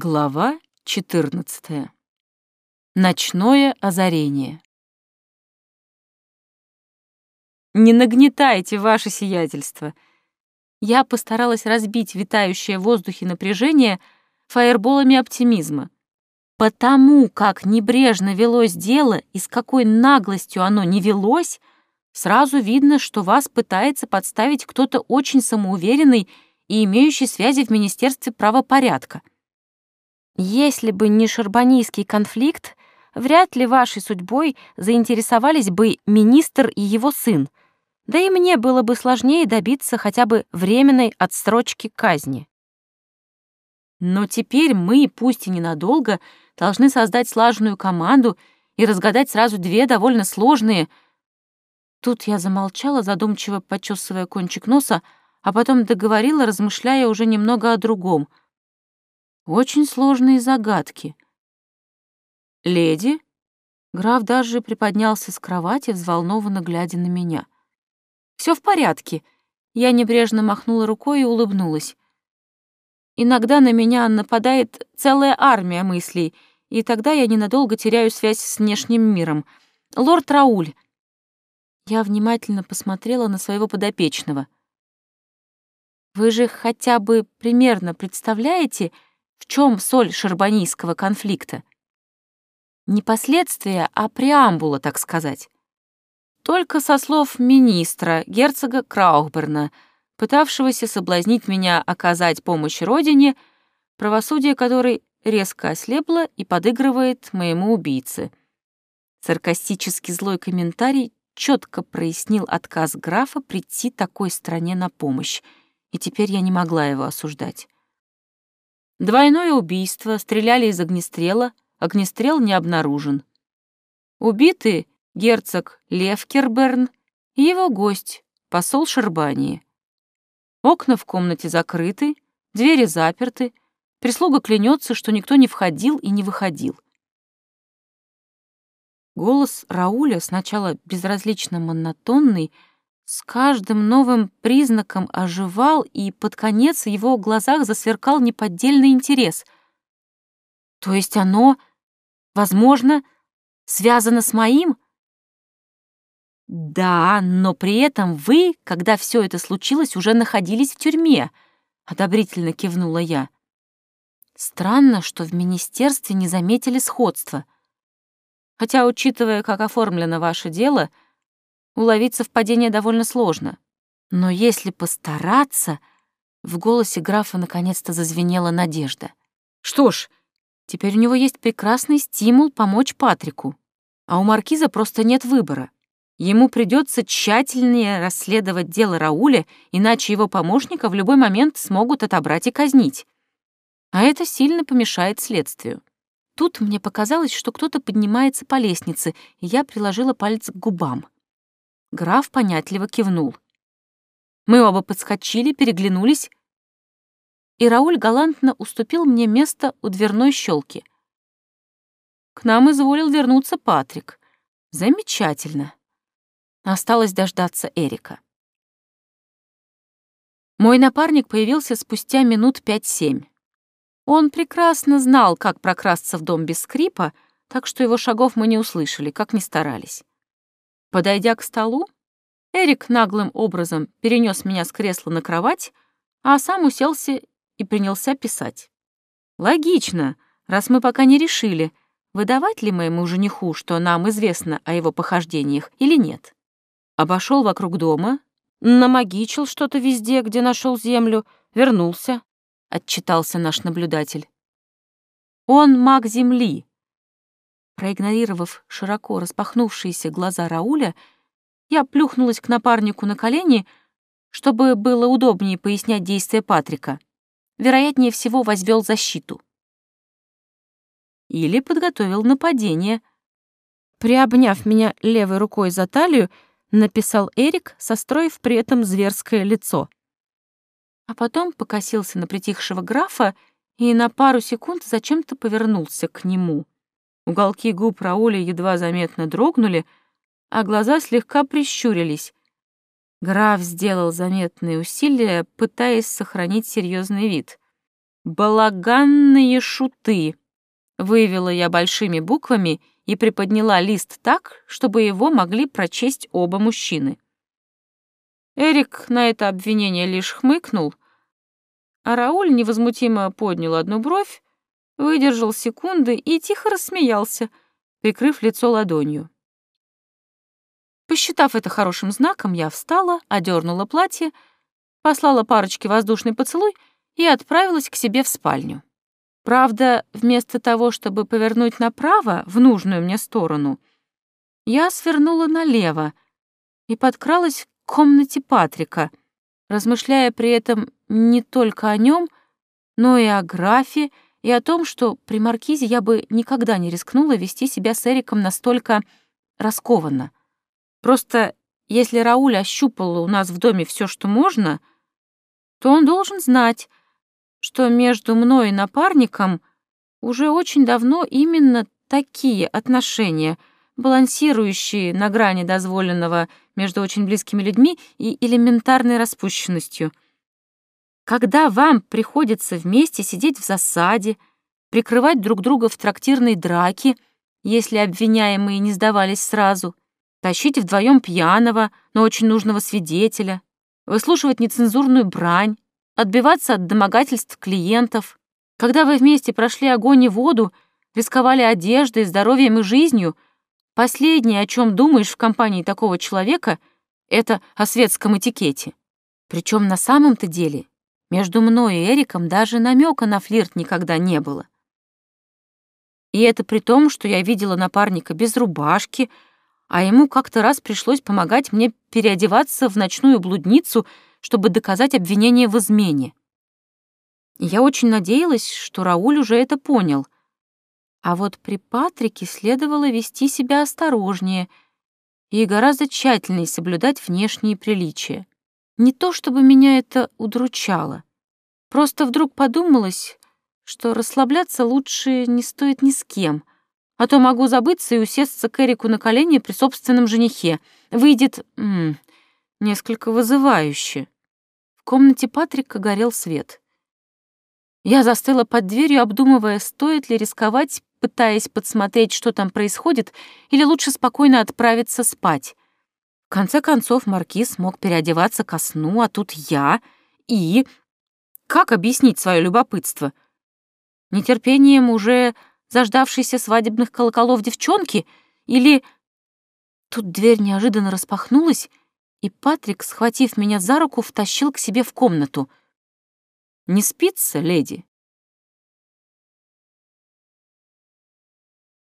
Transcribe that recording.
Глава 14. Ночное озарение. Не нагнетайте ваше сиятельство. Я постаралась разбить витающее в воздухе напряжение фаерболами оптимизма. Потому как небрежно велось дело и с какой наглостью оно не велось, сразу видно, что вас пытается подставить кто-то очень самоуверенный и имеющий связи в Министерстве правопорядка — если бы не шарбанийский конфликт, вряд ли вашей судьбой заинтересовались бы министр и его сын, да и мне было бы сложнее добиться хотя бы временной отсрочки казни. Но теперь мы, пусть и ненадолго, должны создать слаженную команду и разгадать сразу две довольно сложные... Тут я замолчала, задумчиво почесывая кончик носа, а потом договорила, размышляя уже немного о другом — очень сложные загадки. «Леди?» Граф даже приподнялся с кровати, взволнованно глядя на меня. Все в порядке». Я небрежно махнула рукой и улыбнулась. Иногда на меня нападает целая армия мыслей, и тогда я ненадолго теряю связь с внешним миром. Лорд Рауль. Я внимательно посмотрела на своего подопечного. Вы же хотя бы примерно представляете, в чем соль шарбанийского конфликта? Не последствия, а преамбула, так сказать. Только со слов министра, герцога Краухберна, пытавшегося соблазнить меня оказать помощь родине, правосудие которой резко ослепло и подыгрывает моему убийце. Саркастически злой комментарий четко прояснил отказ графа прийти такой стране на помощь, и теперь я не могла его осуждать. Двойное убийство, стреляли из огнестрела, огнестрел не обнаружен. Убиты герцог Левкерберн и его гость, посол Шербании. Окна в комнате закрыты, двери заперты, прислуга клянется, что никто не входил и не выходил. Голос Рауля, сначала безразлично монотонный, с каждым новым признаком оживал, и под конец в его глазах засверкал неподдельный интерес. То есть оно, возможно, связано с моим? Да, но при этом вы, когда все это случилось, уже находились в тюрьме, одобрительно кивнула я. Странно, что в министерстве не заметили сходства. Хотя, учитывая, как оформлено ваше дело, — уловить совпадение довольно сложно. Но если постараться... В голосе графа наконец-то зазвенела надежда. Что ж, теперь у него есть прекрасный стимул помочь Патрику. А у маркиза просто нет выбора. Ему придется тщательнее расследовать дело Рауля, иначе его помощника в любой момент смогут отобрать и казнить. А это сильно помешает следствию. Тут мне показалось, что кто-то поднимается по лестнице, и я приложила палец к губам. Граф понятливо кивнул. Мы оба подскочили, переглянулись, и Рауль галантно уступил мне место у дверной щелки. К нам изволил вернуться Патрик. Замечательно. Осталось дождаться Эрика. Мой напарник появился спустя минут пять-семь. Он прекрасно знал, как прокрасться в дом без скрипа, так что его шагов мы не услышали, как ни старались. Подойдя к столу, Эрик наглым образом перенес меня с кресла на кровать, а сам уселся и принялся писать. Логично, раз мы пока не решили, выдавать ли моему жениху, что нам известно о его похождениях, или нет. Обошел вокруг дома, намагичил что-то везде, где нашел землю, вернулся, отчитался наш наблюдатель. Он маг земли, Проигнорировав широко распахнувшиеся глаза Рауля, я плюхнулась к напарнику на колени, чтобы было удобнее пояснять действия Патрика. Вероятнее всего, возвел защиту. Или подготовил нападение. Приобняв меня левой рукой за талию, написал Эрик, состроив при этом зверское лицо. А потом покосился на притихшего графа и на пару секунд зачем-то повернулся к нему. Уголки губ Рауля едва заметно дрогнули, а глаза слегка прищурились. Граф сделал заметные усилия, пытаясь сохранить серьезный вид. «Балаганные шуты», — вывела я большими буквами и приподняла лист так, чтобы его могли прочесть оба мужчины. Эрик на это обвинение лишь хмыкнул, а Рауль невозмутимо поднял одну бровь, выдержал секунды и тихо рассмеялся, прикрыв лицо ладонью. Посчитав это хорошим знаком, я встала, одернула платье, послала парочке воздушный поцелуй и отправилась к себе в спальню. Правда, вместо того, чтобы повернуть направо, в нужную мне сторону, я свернула налево и подкралась к комнате Патрика, размышляя при этом не только о нем, но и о графе, и о том, что при Маркизе я бы никогда не рискнула вести себя с Эриком настолько раскованно. Просто если Рауль ощупал у нас в доме все, что можно, то он должен знать, что между мной и напарником уже очень давно именно такие отношения, балансирующие на грани дозволенного между очень близкими людьми и элементарной распущенностью. Когда вам приходится вместе сидеть в засаде, прикрывать друг друга в трактирной драке, если обвиняемые не сдавались сразу — тащить вдвоем пьяного, но очень нужного свидетеля, выслушивать нецензурную брань, отбиваться от домогательств клиентов. Когда вы вместе прошли огонь и воду, рисковали одеждой, здоровьем и жизнью, последнее, о чем думаешь в компании такого человека, это о светском этикете. Причем на самом-то деле между мной и Эриком даже намека на флирт никогда не было. И это при том, что я видела напарника без рубашки, а ему как-то раз пришлось помогать мне переодеваться в ночную блудницу, чтобы доказать обвинение в измене. Я очень надеялась, что Рауль уже это понял. А вот при Патрике следовало вести себя осторожнее и гораздо тщательнее соблюдать внешние приличия. Не то чтобы меня это удручало. Просто вдруг подумалось, что расслабляться лучше не стоит ни с кем — а то могу забыться и усесться к Эрику на колени при собственном женихе. Выйдет... М -м, несколько вызывающе. В комнате Патрика горел свет. Я застыла под дверью, обдумывая, стоит ли рисковать, пытаясь подсмотреть, что там происходит, или лучше спокойно отправиться спать. В конце концов, Маркиз мог переодеваться ко сну, а тут я и... Как объяснить свое любопытство? Нетерпением уже заждавшейся свадебных колоколов девчонки или... Тут дверь неожиданно распахнулась, и Патрик, схватив меня за руку, втащил к себе в комнату. «Не спится, леди?»